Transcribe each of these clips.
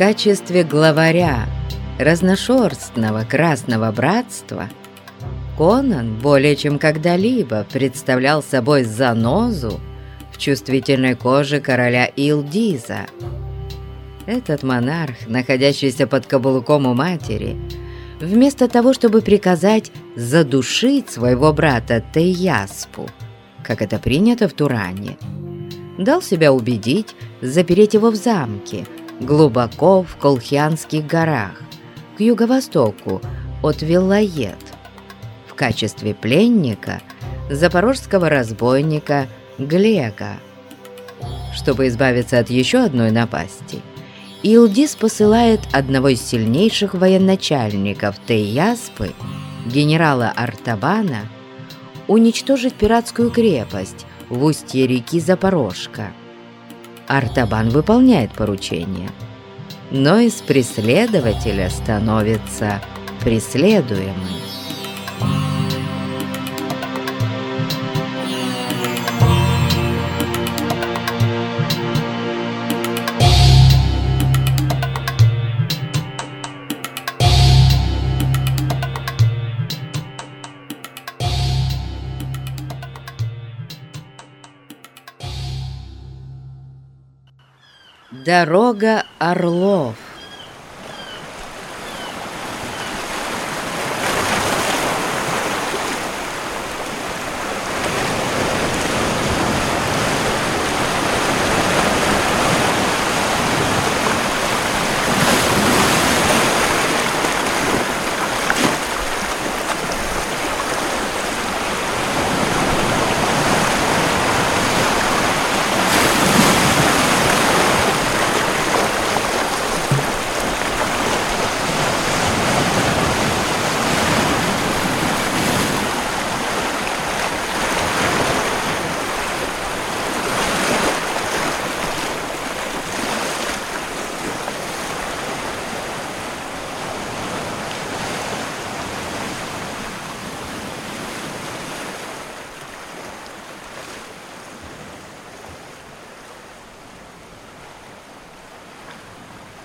качестве главаря разношерстного Красного Братства Конан более чем когда-либо представлял собой занозу в чувствительной коже короля Илдиза. Этот монарх, находящийся под каблуком у матери, вместо того, чтобы приказать задушить своего брата Тейяспу, как это принято в Туране, дал себя убедить запереть его в замке, глубоко в Колхианских горах, к юго-востоку от Виллает, в качестве пленника запорожского разбойника Глега. Чтобы избавиться от еще одной напасти, Илдис посылает одного из сильнейших военачальников Тейяспы, генерала Артабана, уничтожить пиратскую крепость в устье реки Запорожка. Артабан выполняет поручение, но из преследователя становится преследуемым. Дорога орлов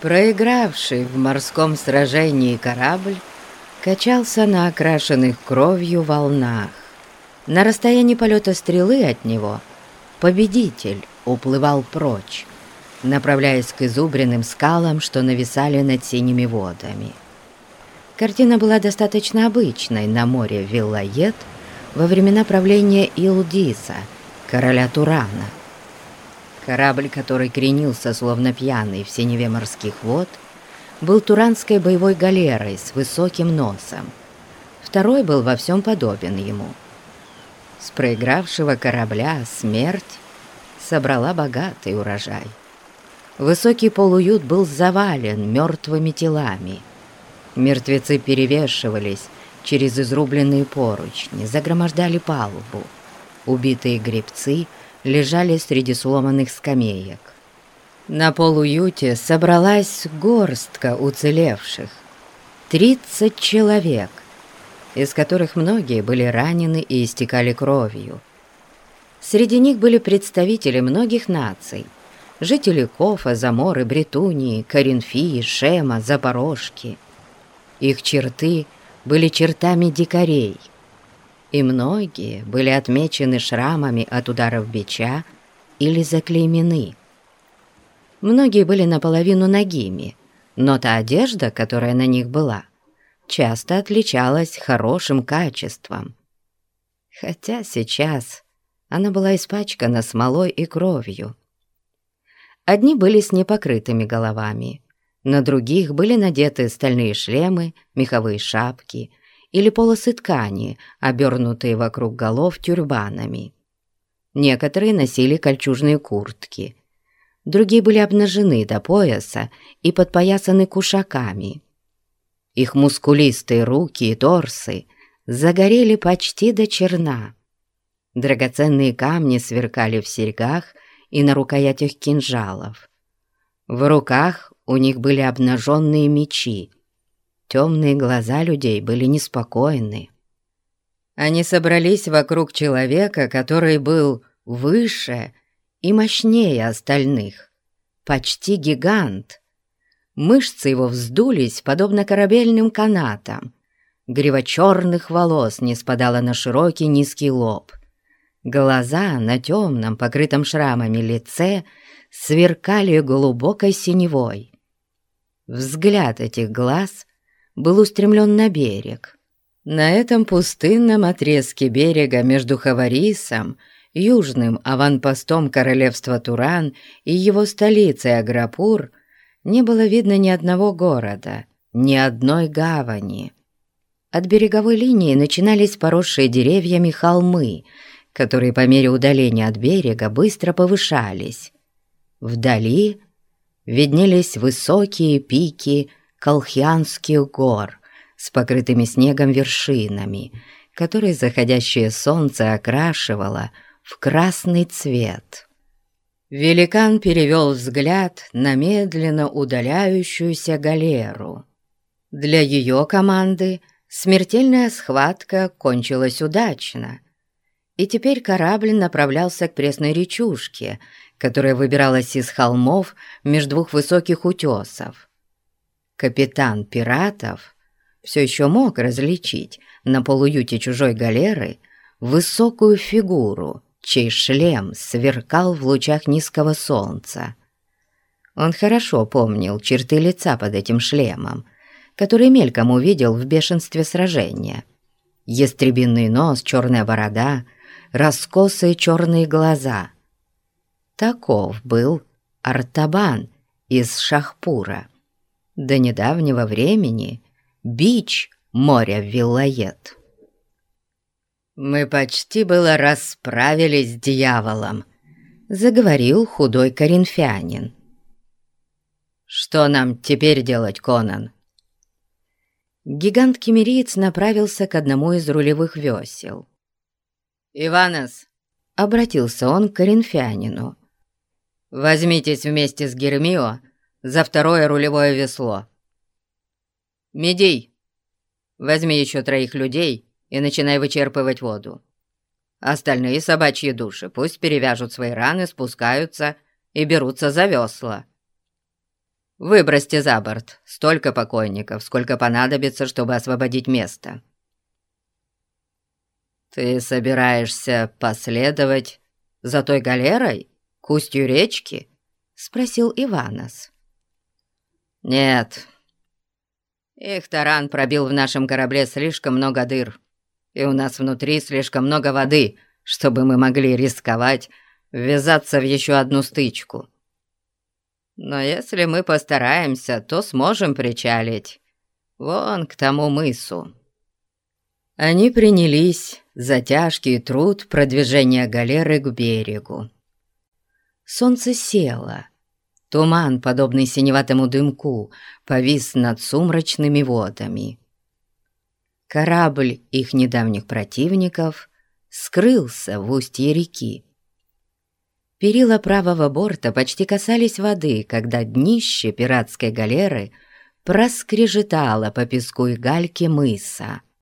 Проигравший в морском сражении корабль качался на окрашенных кровью волнах. На расстоянии полета стрелы от него победитель уплывал прочь, направляясь к изубренным скалам, что нависали над синими водами. Картина была достаточно обычной на море Виллает во времена правления Илдиса, короля Турана – Корабль, который кренился, словно пьяный в синеве морских вод, был туранской боевой галерой с высоким носом. Второй был во всем подобен ему. С проигравшего корабля смерть собрала богатый урожай. Высокий полуют был завален мертвыми телами. Мертвецы перевешивались через изрубленные поручни, загромождали палубу. Убитые гребцы — лежали среди сломанных скамеек. На полуюте собралась горстка уцелевших. Тридцать человек, из которых многие были ранены и истекали кровью. Среди них были представители многих наций, жители Кофа, Заморы, Бретунии, Коринфии, Шема, Запорожки. Их черты были чертами дикарей – и многие были отмечены шрамами от ударов бича или заклеймены. Многие были наполовину нагими, но та одежда, которая на них была, часто отличалась хорошим качеством. Хотя сейчас она была испачкана смолой и кровью. Одни были с непокрытыми головами, на других были надеты стальные шлемы, меховые шапки — или полосы ткани, обернутые вокруг голов тюрбанами. Некоторые носили кольчужные куртки, другие были обнажены до пояса и подпоясаны кушаками. Их мускулистые руки и торсы загорели почти до черна. Драгоценные камни сверкали в серьгах и на рукоятях кинжалов. В руках у них были обнаженные мечи, Темные глаза людей были неспокойны. Они собрались вокруг человека, который был выше и мощнее остальных, почти гигант. Мышцы его вздулись, подобно корабельным канатам. Грива черных волос не спадала на широкий низкий лоб. Глаза на темном, покрытом шрамами лице сверкали глубокой синевой. Взгляд этих глаз был устремлен на берег. На этом пустынном отрезке берега между Хаварисом, южным аванпостом королевства Туран и его столицей Аграпур не было видно ни одного города, ни одной гавани. От береговой линии начинались поросшие деревьями холмы, которые по мере удаления от берега быстро повышались. Вдали виднелись высокие пики Колхианских гор с покрытыми снегом вершинами, которые заходящее солнце окрашивало в красный цвет. Великан перевел взгляд на медленно удаляющуюся галеру. Для ее команды смертельная схватка кончилась удачно, и теперь корабль направлялся к пресной речушке, которая выбиралась из холмов между двух высоких утесов. Капитан пиратов все еще мог различить на полуюте чужой галеры высокую фигуру, чей шлем сверкал в лучах низкого солнца. Он хорошо помнил черты лица под этим шлемом, который мельком увидел в бешенстве сражения. Ястребиный нос, черная борода, раскосые черные глаза. Таков был Артабан из Шахпура. До недавнего времени бич моря Виллает. «Мы почти было расправились с дьяволом», — заговорил худой коринфянин. «Что нам теперь делать, Конан?» Гигант-кемериец направился к одному из рулевых весел. «Иванос!» — обратился он к коринфянину. «Возьмитесь вместе с Гермио за второе рулевое весло. Медей, возьми еще троих людей и начинай вычерпывать воду. Остальные собачьи души пусть перевяжут свои раны, спускаются и берутся за весла. Выбросьте за борт столько покойников, сколько понадобится, чтобы освободить место. Ты собираешься последовать за той галерой к устью речки? Спросил Иванос. Нет, их таран пробил в нашем корабле слишком много дыр, и у нас внутри слишком много воды, чтобы мы могли рисковать ввязаться в еще одну стычку. Но если мы постараемся, то сможем причалить вон к тому мысу». Они принялись за тяжкий труд продвижения галеры к берегу. Солнце село, Туман, подобный синеватому дымку, повис над сумрачными водами. Корабль их недавних противников скрылся в устье реки. Перила правого борта почти касались воды, когда днище пиратской галеры проскрежетало по песку и гальке мыса.